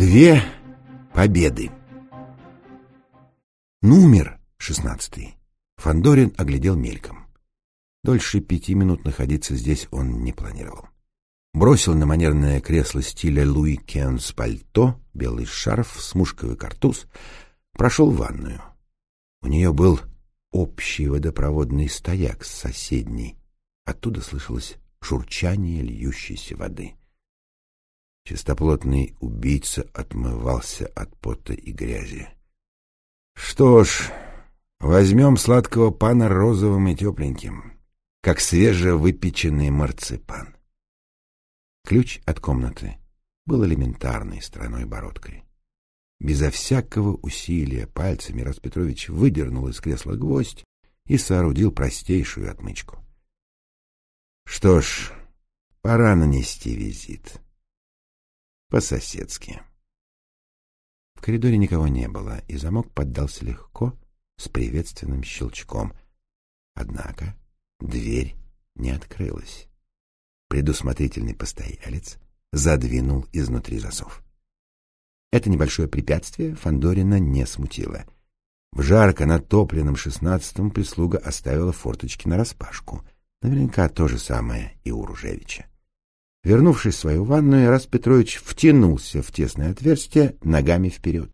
Две победы. Номер шестнадцатый. Фандорин оглядел мельком. Дольше пяти минут находиться здесь он не планировал. Бросил на манерное кресло стиля Луи Кенс пальто, белый шарф, смушковый картуз, прошел в ванную. У нее был общий водопроводный стояк с соседней. Оттуда слышалось журчание льющейся воды. Чистоплотный убийца отмывался от пота и грязи. Что ж, возьмем сладкого пана розовым и тепленьким, как свежевыпеченный марципан. Ключ от комнаты был элементарной стороной бородкой. Безо всякого усилия пальцами Распетрович выдернул из кресла гвоздь и соорудил простейшую отмычку. Что ж, пора нанести визит. По-соседски. В коридоре никого не было, и замок поддался легко, с приветственным щелчком. Однако дверь не открылась. Предусмотрительный постоялец задвинул изнутри засов. Это небольшое препятствие Фандорина не смутило. В жарко натопленном шестнадцатом прислуга оставила форточки нараспашку. Наверняка то же самое и у Ружевича. Вернувшись в свою ванную, Рас Петрович втянулся в тесное отверстие ногами вперед.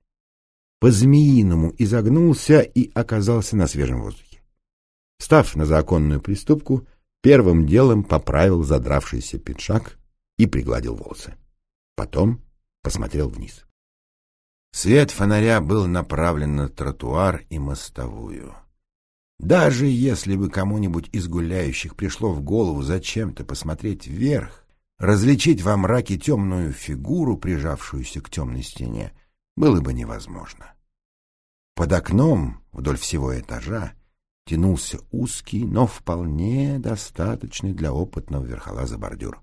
По-змеиному изогнулся и оказался на свежем воздухе. Став на законную приступку, первым делом поправил задравшийся пиджак и пригладил волосы. Потом посмотрел вниз. Свет фонаря был направлен на тротуар и мостовую. Даже если бы кому-нибудь из гуляющих пришло в голову зачем-то посмотреть вверх, различить во мраке темную фигуру, прижавшуюся к темной стене, было бы невозможно. Под окном вдоль всего этажа тянулся узкий, но вполне достаточный для опытного верхолаза бордюр.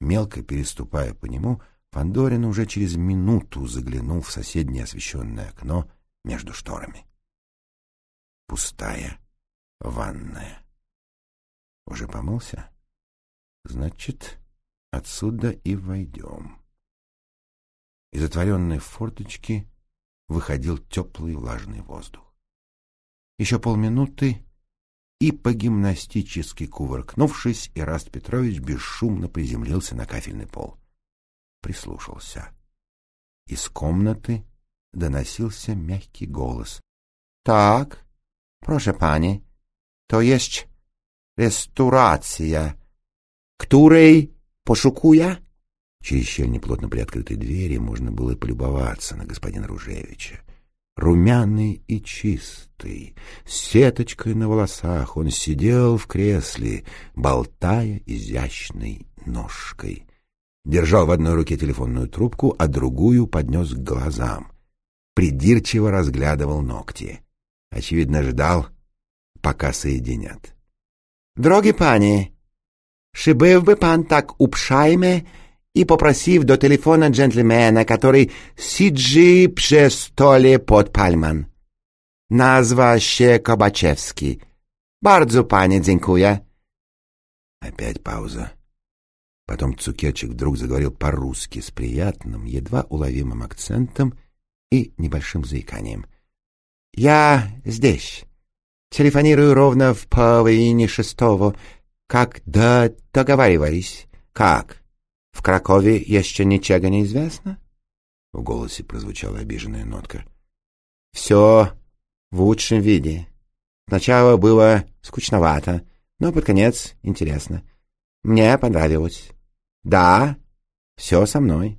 Мелко переступая по нему, Фандорин уже через минуту заглянул в соседнее освещенное окно между шторами. Пустая ванная. Уже помылся? Значит, отсюда и войдем. Из отворенной форточки выходил теплый влажный воздух. Еще полминуты, и по-гимнастически кувыркнувшись, Ираст Петрович бесшумно приземлился на кафельный пол. Прислушался. Из комнаты доносился мягкий голос. — Так, прошу пани, то есть ресторация, której посhukuя? Через щель неплотно приоткрытой двери можно было полюбоваться на господина Ружевича. Румяный и чистый, с сеточкой на волосах, он сидел в кресле, болтая изящной ножкой. Держал в одной руке телефонную трубку, а другую поднес к глазам. Придирчиво разглядывал ногти. Очевидно, ждал, пока соединят. — Дроги пани, Чи бив би пан так упшайме і попросив до телефона джентльмена, который сиджи пже столі под пальман. Назва ще Кобачевский. Bardzo пане дзинкуя. Опять пауза. Потом Цукерчик вдруг заговорил по-русски с приятным, едва уловимым акцентом и небольшим заиканием. «Я здесь. Телефонирую ровно в половине шестого. Как да договаривались? Как? В Кракове еще ничего не известно? В голосе прозвучала обиженная нотка. Все в лучшем виде. Сначала было скучновато, но под конец интересно. Мне понравилось. Да, все со мной.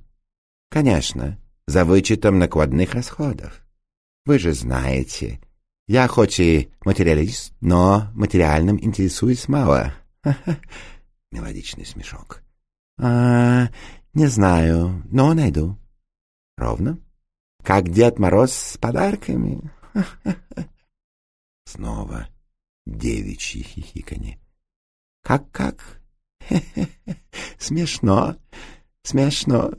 Конечно, за вычетом накладных расходов. Вы же знаете, я хоть и материалист, но материальным интересуюсь мало. Мелодичный смешок. А, не знаю, но найду. Ровно? Как Дед Мороз с подарками? Снова девичьи хихиканье. Как-как? Смешно, смешно.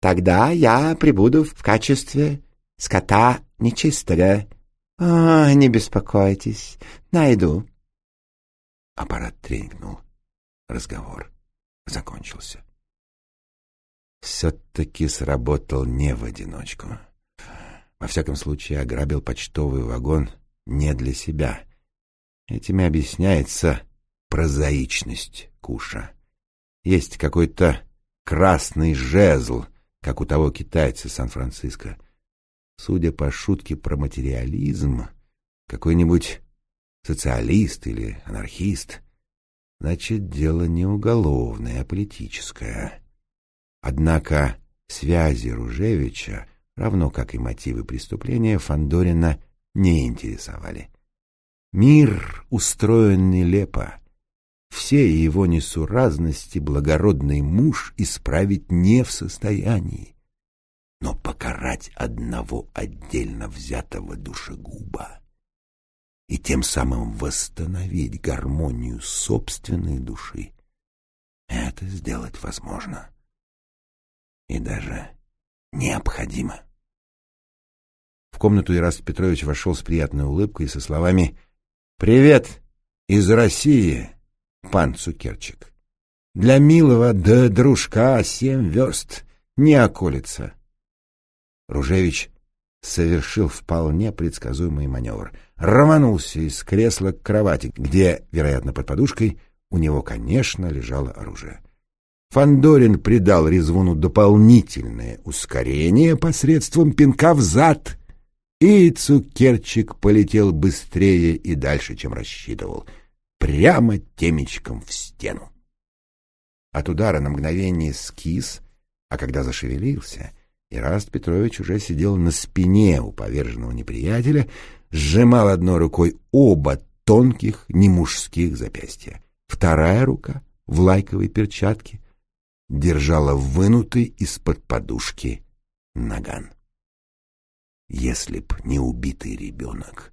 Тогда я прибуду в качестве скота нечистого. А, не беспокойтесь, найду. Аппарат тренькнул. Разговор закончился. все-таки сработал не в одиночку. Во всяком случае, ограбил почтовый вагон не для себя. Этим и объясняется прозаичность Куша. Есть какой-то красный жезл, как у того китайца Сан-Франциско. Судя по шутке про материализм, какой-нибудь социалист или анархист, значит, дело не уголовное, а политическое. Однако связи Ружевича, равно как и мотивы преступления, Фандорина не интересовали. Мир устроен нелепо. Все его несуразности благородный муж исправить не в состоянии. Но покарать одного отдельно взятого душегуба и тем самым восстановить гармонию собственной души — это сделать возможно и даже необходимо. В комнату Ираст Петрович вошел с приятной улыбкой и со словами «Привет из России, пан Цукерчик. Для милого да дружка семь верст не околится». Ружевич совершил вполне предсказуемый маневр. Рванулся из кресла к кровати, где, вероятно, под подушкой, у него, конечно, лежало оружие. Фандорин придал резвуну дополнительное ускорение посредством пинка в зад, и Цукерчик полетел быстрее и дальше, чем рассчитывал, прямо темечком в стену. От удара на мгновение скис, а когда зашевелился, Ираст Петрович уже сидел на спине у поверженного неприятеля, сжимал одной рукой оба тонких немужских запястья. Вторая рука в лайковой перчатке держала вынутый из-под подушки наган. Если б не убитый ребенок,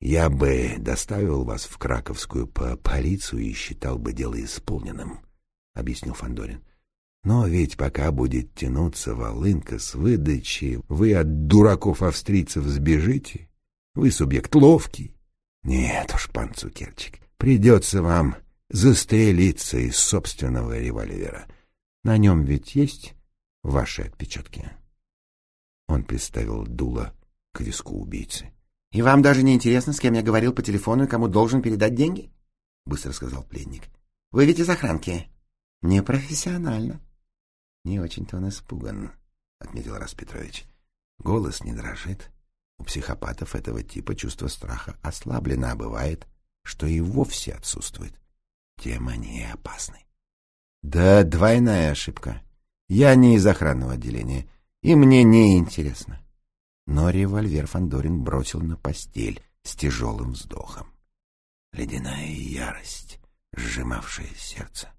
я бы доставил вас в Краковскую по полицию и считал бы дело исполненным, — объяснил Фандорин. Но ведь пока будет тянуться волынка с выдачи, вы от дураков-австрийцев сбежите. Вы субъект ловкий. Нет уж, пан Цукерчик, придется вам застрелиться из собственного револьвера. На нем ведь есть ваши отпечатки? Он представил дуло к виску убийцы. — И вам даже не интересно, с кем я говорил по телефону и кому должен передать деньги? — быстро сказал пленник. — Вы ведь из охранки. — Непрофессионально. — Не очень-то он испуган, — отметил Распетрович. Голос не дрожит. У психопатов этого типа чувство страха ослаблено, а бывает, что и вовсе отсутствует. Тем они и опасны. Да, двойная ошибка. Я не из охранного отделения, и мне не интересно. Но револьвер Фандорин бросил на постель с тяжелым вздохом. Ледяная ярость, сжимавшая сердце,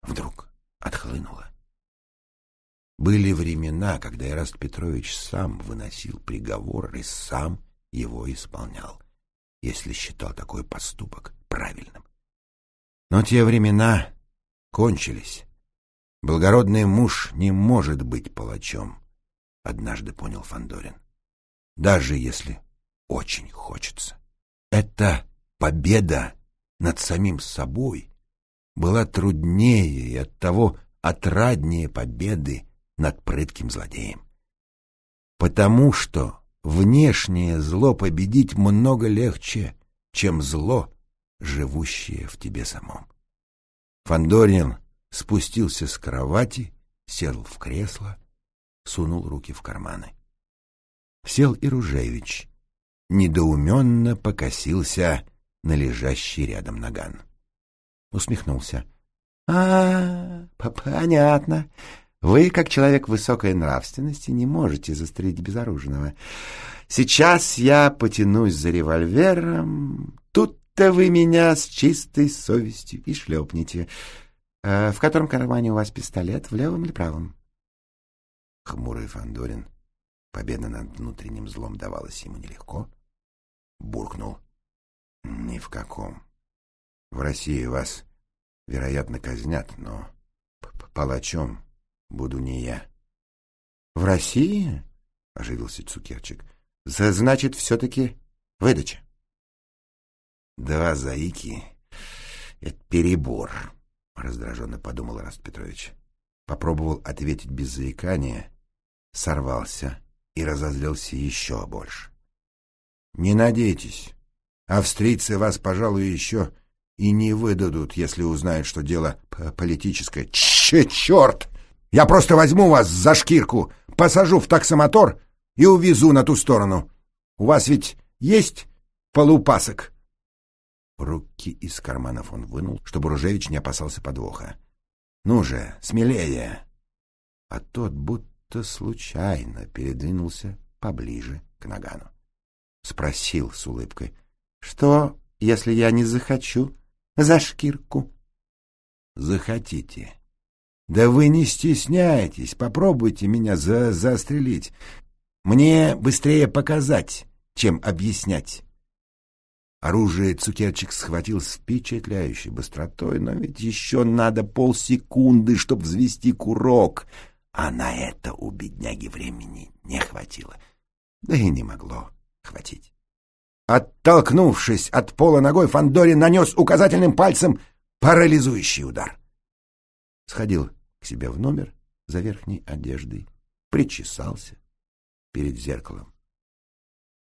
вдруг отхлынула. Были времена, когда Ираст Петрович сам выносил приговор и сам его исполнял, если считал такой поступок правильным. Но те времена кончились. Благородный муж не может быть палачом, однажды понял Фандорин. Даже если очень хочется. Эта победа над самим собой была труднее и оттого отраднее победы над прытким злодеем. Потому что внешнее зло победить много легче, чем зло, живущее в тебе самом. Фандорин спустился с кровати, сел в кресло, сунул руки в карманы. Сел и Ружевич, недоуменно покосился на лежащий рядом наган. Усмехнулся. — А, понятно. Вы, как человек высокой нравственности, не можете застрелить безоружного. Сейчас я потянусь за револьвером. Тут-то вы меня с чистой совестью и шлепнете. А в котором кармане у вас пистолет, в левом или правом? Хмурый Фандорин, победа над внутренним злом давалась ему нелегко, буркнул. Ни в каком. В России вас, вероятно, казнят, но палачом буду не я. — В России? — оживился Цукерчик. — Значит, все-таки выдача. Два заики — это перебор, — раздраженно подумал Раст Петрович. Попробовал ответить без заикания, сорвался и разозлился еще больше. «Не надейтесь. Австрийцы вас, пожалуй, еще и не выдадут, если узнают, что дело политическое. Че, черт! Я просто возьму вас за шкирку, посажу в таксомотор и увезу на ту сторону. У вас ведь есть полупасок?» Руки из карманов он вынул, чтобы Ружевич не опасался подвоха. «Ну же, смелее!» А тот будто случайно передвинулся поближе к Нагану. Спросил с улыбкой. «Что, если я не захочу за шкирку?» «Захотите. Да вы не стесняйтесь, попробуйте меня за застрелить. Мне быстрее показать, чем объяснять». Оружие Цукерчик схватил с впечатляющей быстротой, но ведь еще надо полсекунды, чтобы взвести курок, а на это у бедняги времени не хватило. Да и не могло хватить. Оттолкнувшись от пола ногой, Фандорин нанес указательным пальцем парализующий удар. Сходил к себе в номер за верхней одеждой, причесался перед зеркалом.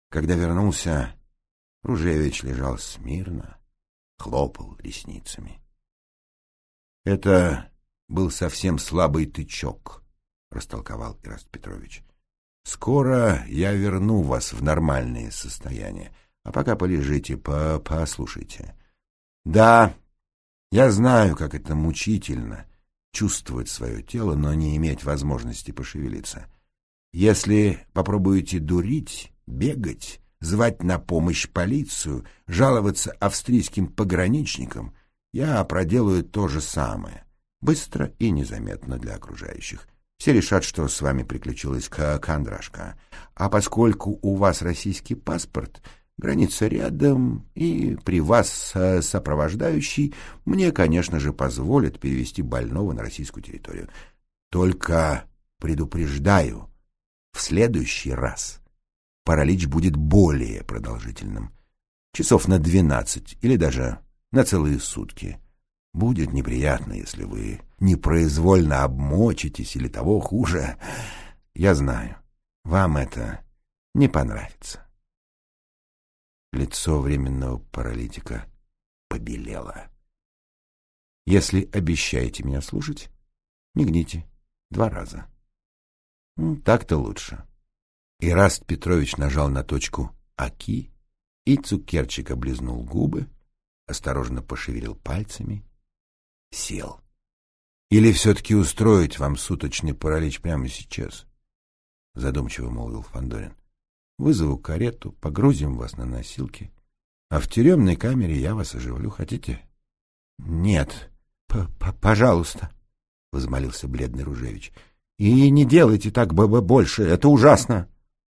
Когда вернулся, Ружевич лежал смирно, хлопал ресницами. Это был совсем слабый тычок, растолковал Ираст Петрович. Скоро я верну вас в нормальное состояние, а пока полежите, по послушайте. Да, я знаю, как это мучительно чувствовать свое тело, но не иметь возможности пошевелиться. Если попробуете дурить, бегать, звать на помощь полицию, жаловаться австрийским пограничникам, я проделаю то же самое, быстро и незаметно для окружающих. Все решат, что с вами приключилась кандрашка. А поскольку у вас российский паспорт, граница рядом, и при вас сопровождающий, мне, конечно же, позволят перевести больного на российскую территорию. Только предупреждаю, в следующий раз паралич будет более продолжительным. Часов на двенадцать или даже на целые сутки. Будет неприятно, если вы непроизвольно обмочитесь или того хуже. Я знаю, вам это не понравится. Лицо временного паралитика побелело. Если обещаете меня слушать, мигните два раза. Так-то лучше. Ираст Петрович нажал на точку «Аки», и Цукерчик облизнул губы, осторожно пошевелил пальцами, сел. «Или все-таки устроить вам суточный паралич прямо сейчас?» — задумчиво молвил Фандорин. «Вызову карету, погрузим вас на носилки, а в тюремной камере я вас оживлю. Хотите?» «Нет, п -п пожалуйста», — возмолился бледный Ружевич. «И не делайте так б -б больше, это ужасно!»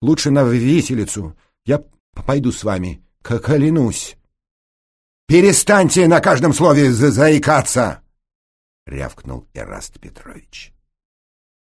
Лучше на виселицу. Я пойду с вами, клянусь. «Перестаньте на каждом слове за заикаться!» — рявкнул Эраст Петрович.